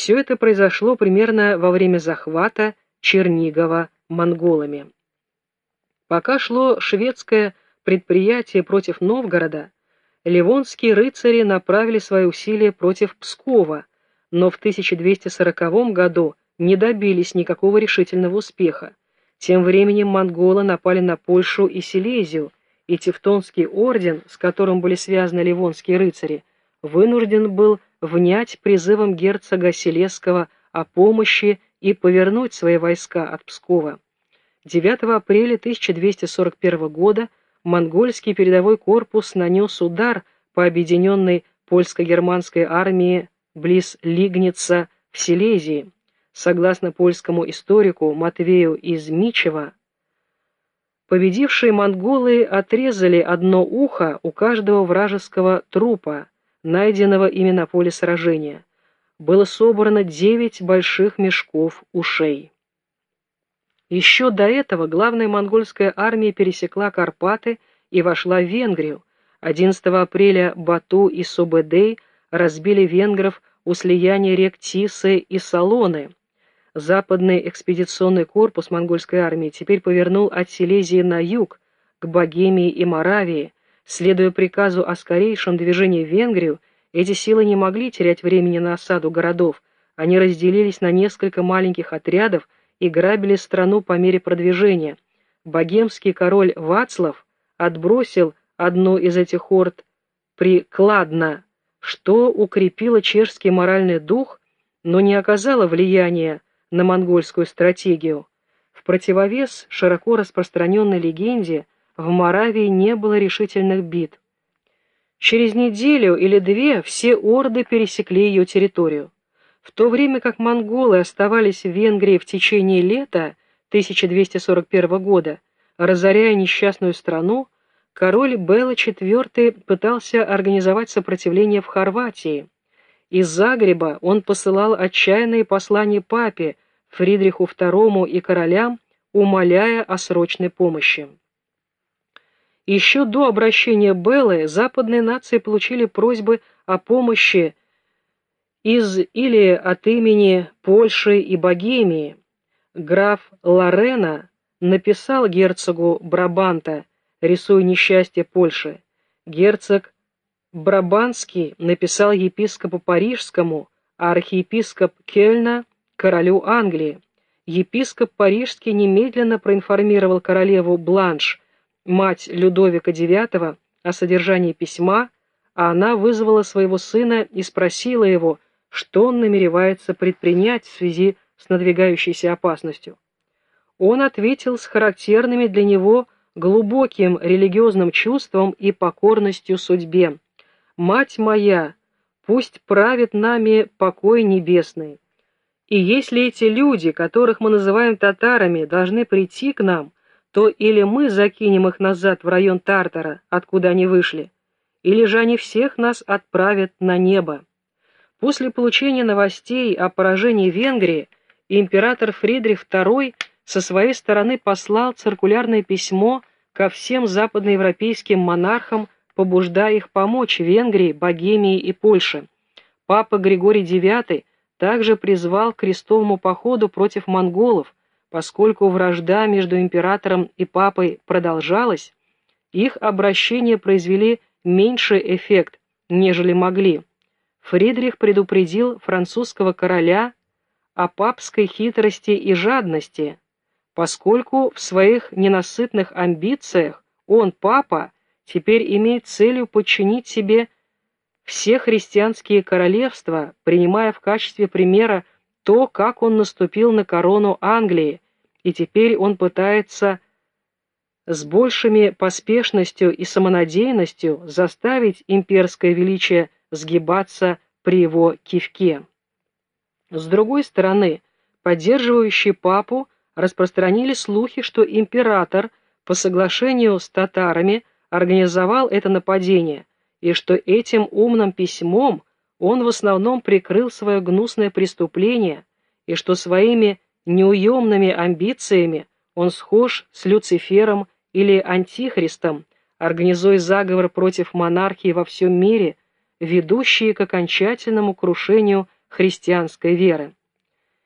Все это произошло примерно во время захвата Чернигова монголами. Пока шло шведское предприятие против Новгорода, ливонские рыцари направили свои усилия против Пскова, но в 1240 году не добились никакого решительного успеха. Тем временем монголы напали на Польшу и Силезию, и Тевтонский орден, с которым были связаны ливонские рыцари, вынужден был внять призывом герцога Селесского о помощи и повернуть свои войска от Пскова. 9 апреля 1241 года монгольский передовой корпус нанес удар по объединенной польско-германской армии близ Лигница в Силезии. Согласно польскому историку Матвею из Мичева, победившие монголы отрезали одно ухо у каждого вражеского трупа, найденного ими на поле сражения. Было собрано девять больших мешков ушей. Еще до этого главная монгольская армия пересекла Карпаты и вошла в Венгрию. 11 апреля Бату и Собедей разбили венгров у слияния рек Тисы и Салоны. Западный экспедиционный корпус монгольской армии теперь повернул от Силезии на юг, к Богемии и Моравии. Следуя приказу о скорейшем движении в Венгрию, эти силы не могли терять времени на осаду городов. Они разделились на несколько маленьких отрядов и грабили страну по мере продвижения. Богемский король Вацлав отбросил одну из этих орд прикладно, что укрепило чешский моральный дух, но не оказало влияния на монгольскую стратегию. В противовес широко распространенной легенде в Моравии не было решительных бит. Через неделю или две все орды пересекли ее территорию. В то время как монголы оставались в Венгрии в течение лета 1241 года, разоряя несчастную страну, король Белла IV пытался организовать сопротивление в Хорватии. Из Загреба он посылал отчаянные послания папе, Фридриху II и королям, умоляя о срочной помощи. Еще до обращения Беллы западные нации получили просьбы о помощи из или от имени Польши и Богемии. Граф Лорена написал герцогу Брабанта, рисуя несчастье Польши. Герцог Брабанский написал епископу Парижскому, а архиепископ Кельна – королю Англии. Епископ Парижский немедленно проинформировал королеву Бланш – мать Людовика IX о содержании письма, а она вызвала своего сына и спросила его, что он намеревается предпринять в связи с надвигающейся опасностью. Он ответил с характерными для него глубоким религиозным чувством и покорностью судьбе. «Мать моя, пусть правит нами покой небесный. И если эти люди, которых мы называем татарами, должны прийти к нам, то или мы закинем их назад в район Тартара, откуда они вышли, или же они всех нас отправят на небо. После получения новостей о поражении Венгрии император Фридрих II со своей стороны послал циркулярное письмо ко всем западноевропейским монархам, побуждая их помочь Венгрии, Богемии и Польше. Папа Григорий IX также призвал к крестовому походу против монголов, Поскольку вражда между императором и папой продолжалась, их обращения произвели меньший эффект, нежели могли. Фридрих предупредил французского короля о папской хитрости и жадности, поскольку в своих ненасытных амбициях он, папа, теперь имеет целью подчинить себе все христианские королевства, принимая в качестве примера то, как он наступил на корону Англии, и теперь он пытается с большими поспешностью и самонадеянностью заставить имперское величие сгибаться при его кивке. С другой стороны, поддерживающие папу распространили слухи, что император по соглашению с татарами организовал это нападение, и что этим умным письмом он в основном прикрыл свое гнусное преступление, и что своими неуемными амбициями он схож с Люцифером или Антихристом, организуя заговор против монархии во всем мире, ведущий к окончательному крушению христианской веры.